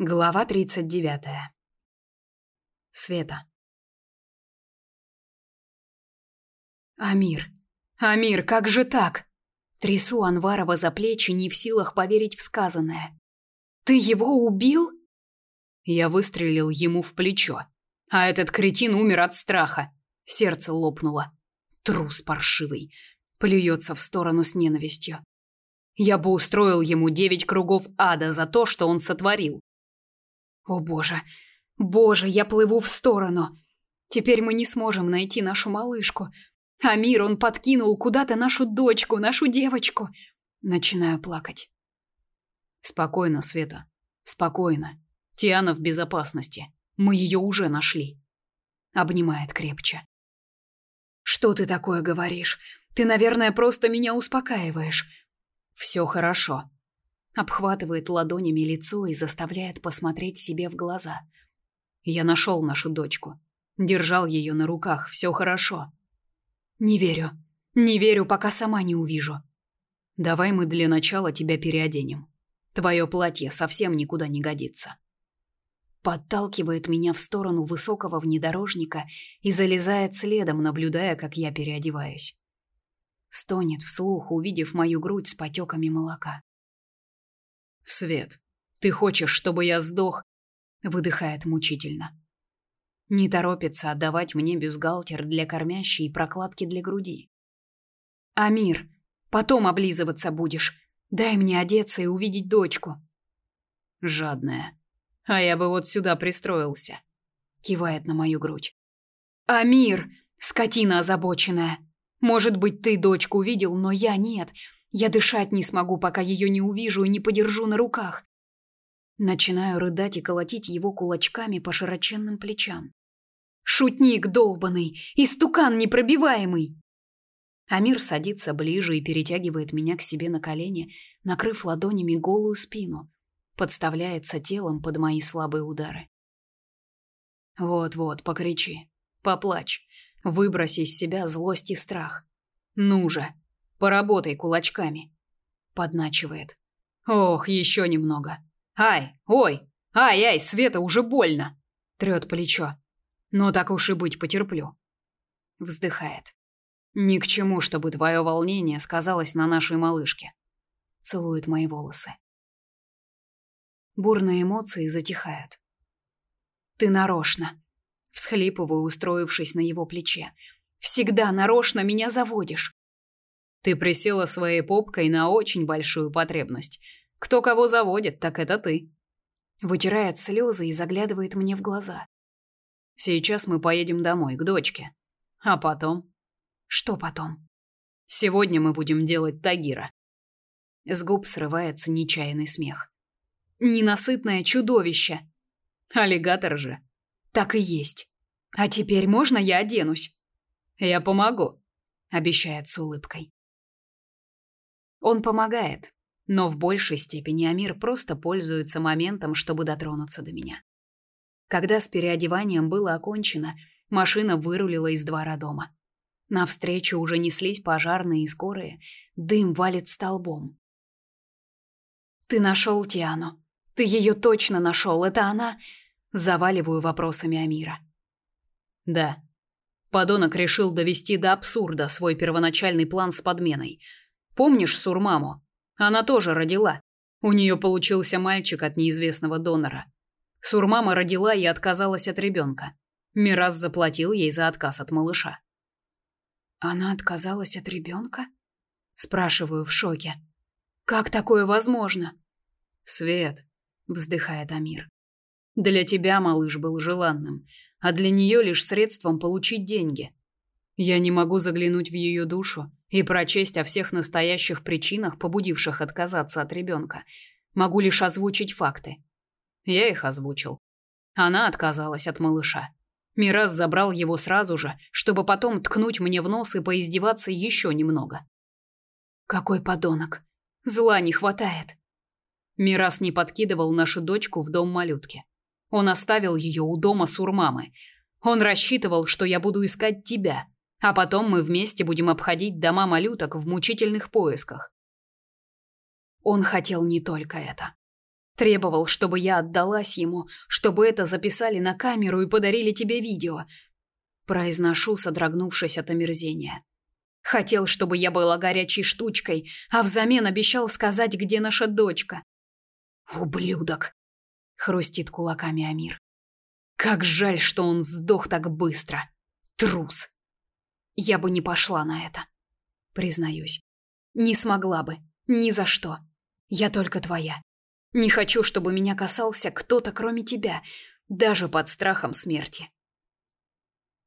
Глава 39. Света. Амир. Амир, как же так? Трясу Анварова за плечи, не в силах поверить в сказанное. Ты его убил? Я выстрелил ему в плечо, а этот кретин умер от страха. Сердце лопнуло. Трус паршивый, плюется в сторону с ненавистью. Я бы устроил ему девять кругов ада за то, что он сотворил. О боже, боже, я плыву в сторону. Теперь мы не сможем найти нашу малышку. А мир он подкинул куда-то нашу дочку, нашу девочку. Начинаю плакать. Спокойно, Света. Спокойно. Тиана в безопасности. Мы ее уже нашли. Обнимает крепче. Что ты такое говоришь? Ты, наверное, просто меня успокаиваешь. Все хорошо обхватывает ладонями лицо и заставляет посмотреть себе в глаза. Я нашел нашу дочку. Держал ее на руках, все хорошо. Не верю. Не верю, пока сама не увижу. Давай мы для начала тебя переоденем. Твое платье совсем никуда не годится. Подталкивает меня в сторону высокого внедорожника и залезает следом, наблюдая, как я переодеваюсь. Стонет вслух, увидев мою грудь с потеками молока. Свет, ты хочешь, чтобы я сдох? выдыхает мучительно. Не торопится отдавать мне бюстгальтер для кормящей и прокладки для груди. Амир, потом облизываться будешь. Дай мне одеться и увидеть дочку. Жадная. А я бы вот сюда пристроился. Кивает на мою грудь. Амир, скотина озабоченная. Может быть, ты дочку видел, но я нет. Я дышать не смогу, пока ее не увижу и не подержу на руках. Начинаю рыдать и колотить его кулачками по широченным плечам. Шутник долбаный, истукан непробиваемый. Амир садится ближе и перетягивает меня к себе на колени, накрыв ладонями голую спину, подставляется телом под мои слабые удары. Вот-вот, покричи, поплачь, выброси из себя злость и страх. Ну же, Поработай кулачками. Подначивает. Ох, еще немного. Ай, ой, ай-ай, Света, уже больно. Трет плечо. Но так уж и быть, потерплю. Вздыхает. Ни к чему, чтобы твое волнение сказалось на нашей малышке. Целует мои волосы. Бурные эмоции затихают. Ты нарочно. Всхлипываю, устроившись на его плече. Всегда нарочно меня заводишь. Ты присела своей попкой на очень большую потребность. Кто кого заводит, так это ты. Вытирает слезы и заглядывает мне в глаза. Сейчас мы поедем домой к дочке. А потом? Что потом? Сегодня мы будем делать тагира. С губ срывается нечаянный смех. Ненасытное чудовище. Аллигатор же. Так и есть. А теперь можно я оденусь? Я помогу, обещает с улыбкой. Он помогает, но в большей степени Амир просто пользуется моментом, чтобы дотронуться до меня. Когда с переодеванием было окончено, машина вырулила из двора дома. Навстречу уже неслись пожарные и скорые, дым валит столбом. «Ты нашел Тиану. Ты ее точно нашел. Это она?» Заваливаю вопросами Амира. «Да». Подонок решил довести до абсурда свой первоначальный план с подменой – Помнишь Сурмаму? Она тоже родила. У нее получился мальчик от неизвестного донора. Сурмама родила и отказалась от ребенка. Мирас заплатил ей за отказ от малыша. Она отказалась от ребенка? Спрашиваю в шоке. Как такое возможно? Свет, вздыхает Амир. Для тебя малыш был желанным, а для нее лишь средством получить деньги. Я не могу заглянуть в ее душу и прочесть о всех настоящих причинах, побудивших отказаться от ребенка. Могу лишь озвучить факты. Я их озвучил. Она отказалась от малыша. Мирас забрал его сразу же, чтобы потом ткнуть мне в нос и поиздеваться еще немного. Какой подонок. Зла не хватает. Мирас не подкидывал нашу дочку в дом малютки. Он оставил ее у дома Сурмамы. Он рассчитывал, что я буду искать тебя, а потом мы вместе будем обходить дома малюток в мучительных поисках. Он хотел не только это. Требовал, чтобы я отдалась ему, чтобы это записали на камеру и подарили тебе видео. Произношу, содрогнувшись от омерзения. Хотел, чтобы я была горячей штучкой, а взамен обещал сказать, где наша дочка. Ублюдок, хрустит кулаками Амир. Как жаль, что он сдох так быстро. Трус. Я бы не пошла на это. Признаюсь. Не смогла бы. Ни за что. Я только твоя. Не хочу, чтобы меня касался кто-то, кроме тебя, даже под страхом смерти.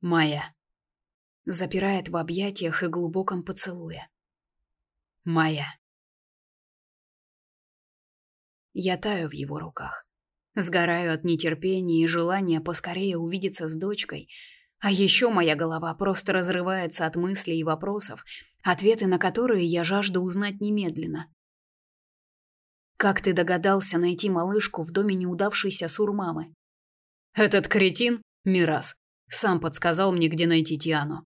Моя. Запирает в объятиях и глубоком поцелуе. Моя. Я таю в его руках. Сгораю от нетерпения и желания поскорее увидеться с дочкой, а еще моя голова просто разрывается от мыслей и вопросов, ответы на которые я жажду узнать немедленно. Как ты догадался найти малышку в доме неудавшейся сурмамы? Этот кретин, Мирас, сам подсказал мне, где найти Тиану.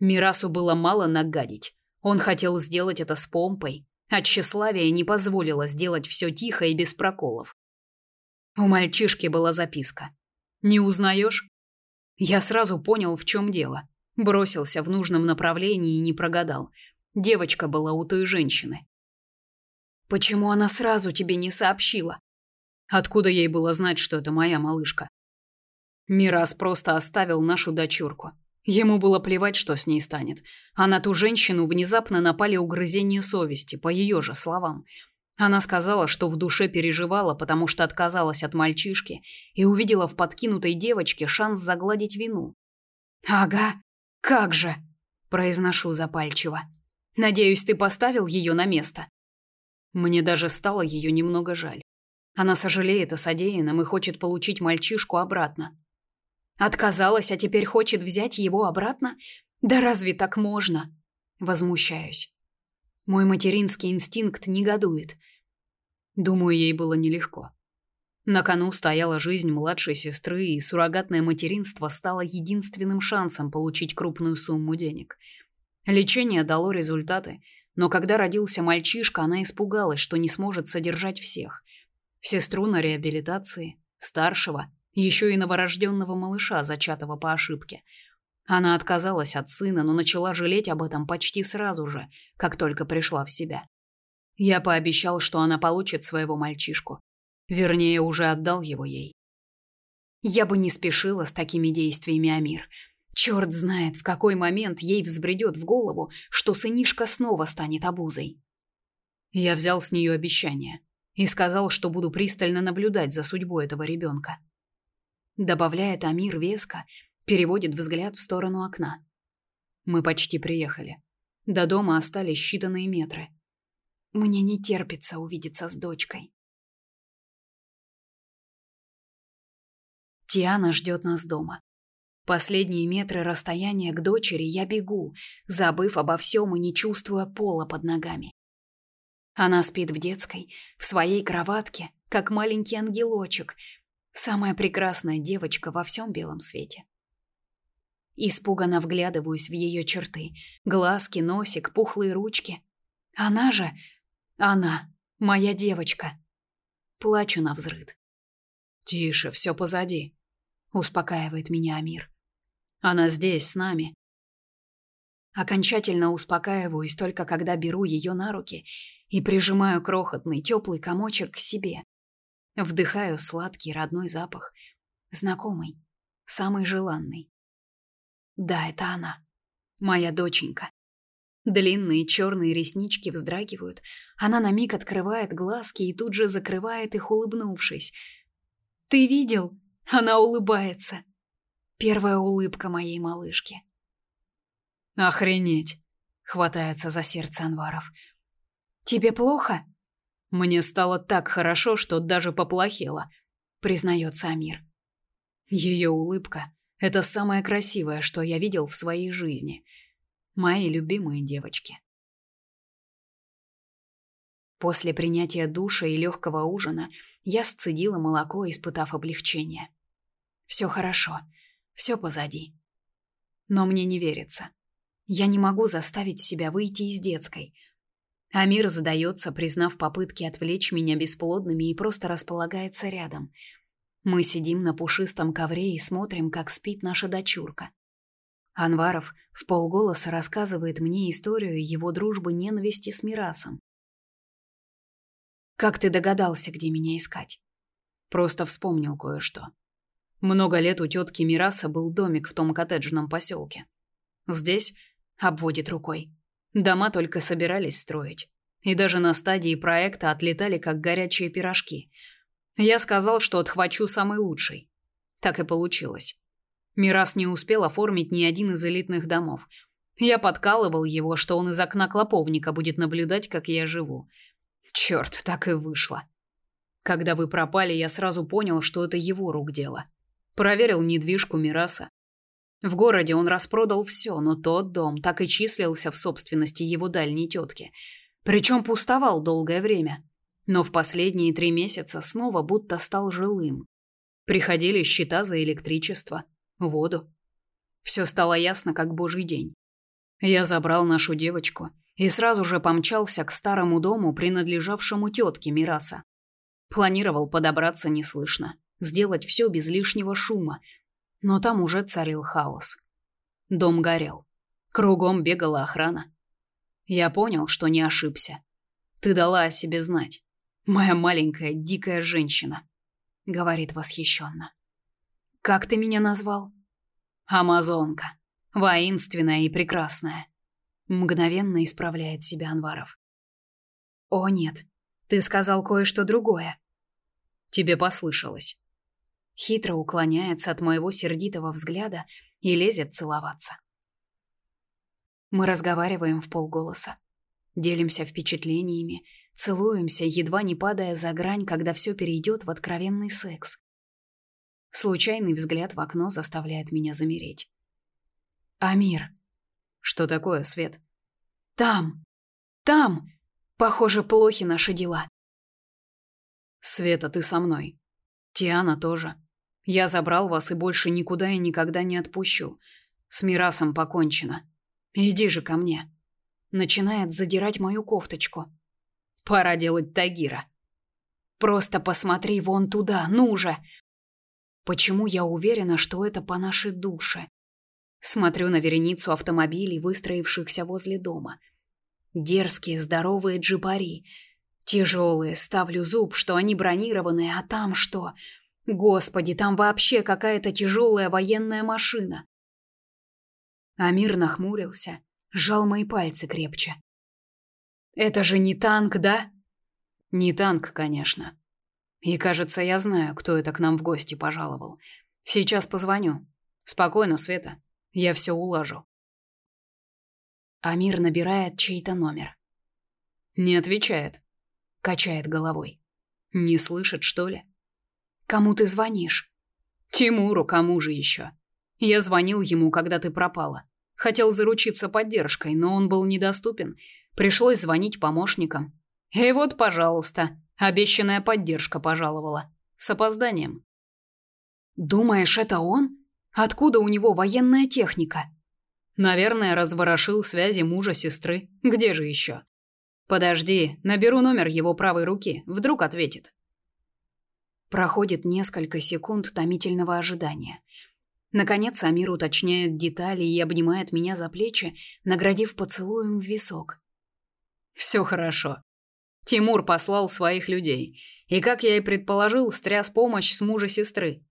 Мирасу было мало нагадить. Он хотел сделать это с помпой, а тщеславие не позволило сделать все тихо и без проколов. У мальчишки была записка. «Не узнаешь?» Я сразу понял, в чем дело. Бросился в нужном направлении и не прогадал. Девочка была у той женщины. Почему она сразу тебе не сообщила? Откуда ей было знать, что это моя малышка? Мирас просто оставил нашу дочурку. Ему было плевать, что с ней станет. А на ту женщину внезапно напали угрызения совести, по ее же словам. Она сказала, что в душе переживала, потому что отказалась от мальчишки и увидела в подкинутой девочке шанс загладить вину. «Ага, как же!» – произношу запальчиво. «Надеюсь, ты поставил ее на место?» Мне даже стало ее немного жаль. Она сожалеет о содеянном и хочет получить мальчишку обратно. Отказалась, а теперь хочет взять его обратно? Да разве так можно? Возмущаюсь. Мой материнский инстинкт негодует. Думаю, ей было нелегко. На кону стояла жизнь младшей сестры, и суррогатное материнство стало единственным шансом получить крупную сумму денег. Лечение дало результаты, но когда родился мальчишка, она испугалась, что не сможет содержать всех. Сестру на реабилитации, старшего, еще и новорожденного малыша, зачатого по ошибке. Она отказалась от сына, но начала жалеть об этом почти сразу же, как только пришла в себя. Я пообещал, что она получит своего мальчишку. Вернее, уже отдал его ей. Я бы не спешила с такими действиями, Амир. Черт знает, в какой момент ей взбредет в голову, что сынишка снова станет обузой. Я взял с нее обещание и сказал, что буду пристально наблюдать за судьбой этого ребенка. Добавляет Амир веско, переводит взгляд в сторону окна. Мы почти приехали. До дома остались считанные метры. Мне не терпится увидеться с дочкой. Тиана ждет нас дома. Последние метры расстояния к дочери я бегу, забыв обо всем и не чувствуя пола под ногами. Она спит в детской, в своей кроватке, как маленький ангелочек, самая прекрасная девочка во всем белом свете. Испуганно вглядываюсь в ее черты: глазки, носик, пухлые ручки. Она же, она, моя девочка. Плачу на взрыд. Тише, все позади, успокаивает меня Амир. Она здесь, с нами. Окончательно успокаиваюсь только когда беру ее на руки и прижимаю крохотный теплый комочек к себе. Вдыхаю сладкий родной запах, знакомый, самый желанный. Да, это она, моя доченька. Длинные черные реснички вздрагивают. Она на миг открывает глазки и тут же закрывает их, улыбнувшись. «Ты видел? Она улыбается. Первая улыбка моей малышки. Охренеть, хватается за сердце Анваров. Тебе плохо? Мне стало так хорошо, что даже поплохело, признается Амир. Ее улыбка это самое красивое, что я видел в своей жизни. Мои любимые девочки. После принятия душа и легкого ужина я сцедила молоко, испытав облегчение. Все хорошо. Все позади. Но мне не верится. Я не могу заставить себя выйти из детской. Амир задается, признав попытки отвлечь меня бесплодными и просто располагается рядом. Мы сидим на пушистом ковре и смотрим, как спит наша дочурка. Анваров в полголоса рассказывает мне историю его дружбы-ненависти с Мирасом. «Как ты догадался, где меня искать?» Просто вспомнил кое-что. Много лет у тетки Мираса был домик в том коттеджном поселке. Здесь обводит рукой. Дома только собирались строить. И даже на стадии проекта отлетали как горячие пирожки. Я сказал, что отхвачу самый лучший. Так и получилось. Мирас не успел оформить ни один из элитных домов. Я подкалывал его, что он из окна клоповника будет наблюдать, как я живу. Черт, так и вышло. Когда вы пропали, я сразу понял, что это его рук дело. Проверил недвижку Мираса. В городе он распродал все, но тот дом так и числился в собственности его дальней тетки. Причем пустовал долгое время. Но в последние три месяца снова будто стал жилым. Приходили счета за электричество, воду. Все стало ясно, как божий день. Я забрал нашу девочку и сразу же помчался к старому дому, принадлежавшему тетке Мираса. Планировал подобраться неслышно, сделать все без лишнего шума, но там уже царил хаос. Дом горел. Кругом бегала охрана. Я понял, что не ошибся. Ты дала о себе знать. Моя маленькая дикая женщина, говорит восхищенно. Как ты меня назвал? Амазонка. Воинственная и прекрасная. Мгновенно исправляет себя Анваров. О нет, ты сказал кое-что другое. Тебе послышалось хитро уклоняется от моего сердитого взгляда и лезет целоваться. Мы разговариваем в полголоса, делимся впечатлениями, целуемся, едва не падая за грань, когда все перейдет в откровенный секс. Случайный взгляд в окно заставляет меня замереть. Амир, что такое, Свет? Там. Там. Похоже, плохи наши дела. Света, ты со мной. Тиана тоже. Я забрал вас и больше никуда и никогда не отпущу. С Мирасом покончено. Иди же ко мне. Начинает задирать мою кофточку. Пора делать Тагира. Просто посмотри вон туда, ну же. Почему я уверена, что это по нашей душе? Смотрю на вереницу автомобилей, выстроившихся возле дома. Дерзкие, здоровые джипари. Тяжелые, ставлю зуб, что они бронированные, а там что? Господи, там вообще какая-то тяжелая военная машина. Амир нахмурился, сжал мои пальцы крепче. Это же не танк, да? Не танк, конечно. И, кажется, я знаю, кто это к нам в гости пожаловал. Сейчас позвоню. Спокойно, Света. Я все улажу. Амир набирает чей-то номер. Не отвечает. Качает головой. Не слышит, что ли? Кому ты звонишь? Тимуру, кому же еще? Я звонил ему, когда ты пропала. Хотел заручиться поддержкой, но он был недоступен. Пришлось звонить помощникам. И вот, пожалуйста, обещанная поддержка пожаловала. С опозданием. Думаешь, это он? Откуда у него военная техника? Наверное, разворошил связи мужа сестры. Где же еще? Подожди, наберу номер его правой руки, вдруг ответит. Проходит несколько секунд томительного ожидания. Наконец Амир уточняет детали и обнимает меня за плечи, наградив поцелуем в висок. Все хорошо. Тимур послал своих людей, и, как я и предположил, стряс помощь с мужа сестры.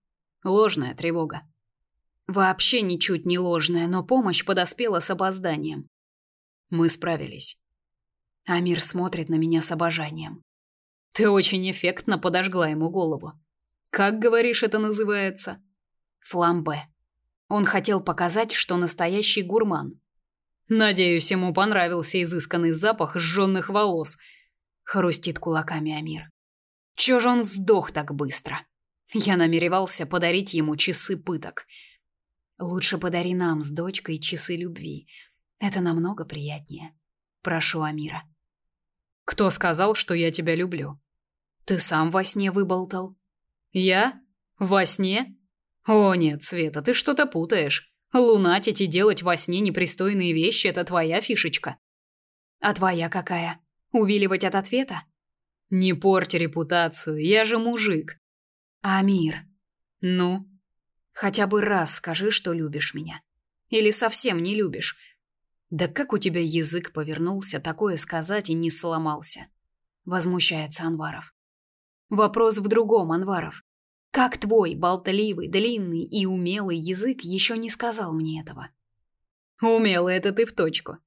Ложная тревога. Вообще ничуть не ложная, но помощь подоспела с опозданием. Мы справились. Амир смотрит на меня с обожанием. Ты очень эффектно подожгла ему голову. Как говоришь, это называется? Фламбе. Он хотел показать, что настоящий гурман. Надеюсь, ему понравился изысканный запах сжёных волос. Хрустит кулаками Амир. Чё же он сдох так быстро? Я намеревался подарить ему часы пыток. Лучше подари нам с дочкой часы любви. Это намного приятнее. Прошу Амира. Кто сказал, что я тебя люблю? Ты сам во сне выболтал. Я? Во сне? О нет, Света, ты что-то путаешь. Лунатить и делать во сне непристойные вещи это твоя фишечка. А твоя какая? Увиливать от ответа? Не порти репутацию, я же мужик. Амир. Ну, хотя бы раз скажи, что любишь меня. Или совсем не любишь. Да как у тебя язык повернулся такое сказать и не сломался? Возмущается Анваров. Вопрос в другом, Анваров. Как твой болтливый, длинный и умелый язык еще не сказал мне этого? Умелый это ты в точку.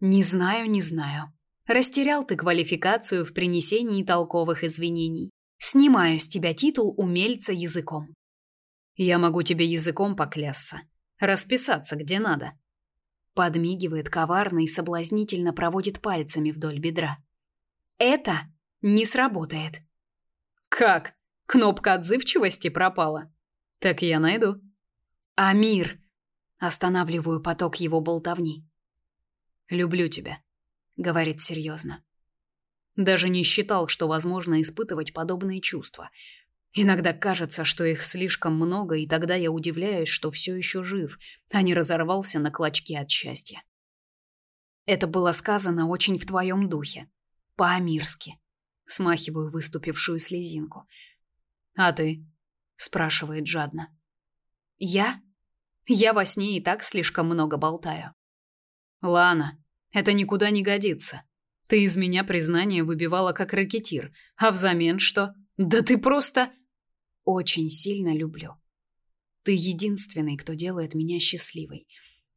Не знаю, не знаю. Растерял ты квалификацию в принесении толковых извинений. Снимаю с тебя титул умельца языком. Я могу тебе языком поклясться, расписаться где надо. Подмигивает коварно и соблазнительно проводит пальцами вдоль бедра. Это не сработает. Как? Кнопка отзывчивости пропала. Так я найду. Амир, останавливаю поток его болтовни. Люблю тебя, говорит серьезно. Даже не считал, что возможно испытывать подобные чувства. Иногда кажется, что их слишком много, и тогда я удивляюсь, что все еще жив, а не разорвался на клочки от счастья. Это было сказано очень в твоем духе, по-амирски. Смахиваю выступившую слезинку. А ты? спрашивает жадно. Я? Я во сне и так слишком много болтаю. Лана, это никуда не годится. Ты из меня признание выбивала как ракетир, а взамен что? Да ты просто очень сильно люблю. Ты единственный, кто делает меня счастливой.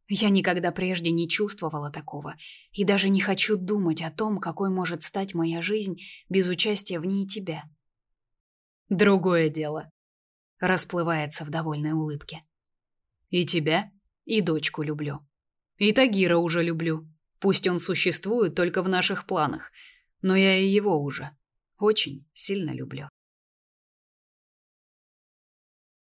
Я никогда прежде не чувствовала такого и даже не хочу думать о том, какой может стать моя жизнь без участия в ней тебя. Другое дело. Расплывается в довольной улыбке. И тебя, и дочку люблю. И Тагира уже люблю. Пусть он существует только в наших планах, но я и его уже очень сильно люблю.